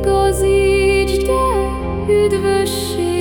igazítsd el üdvösség.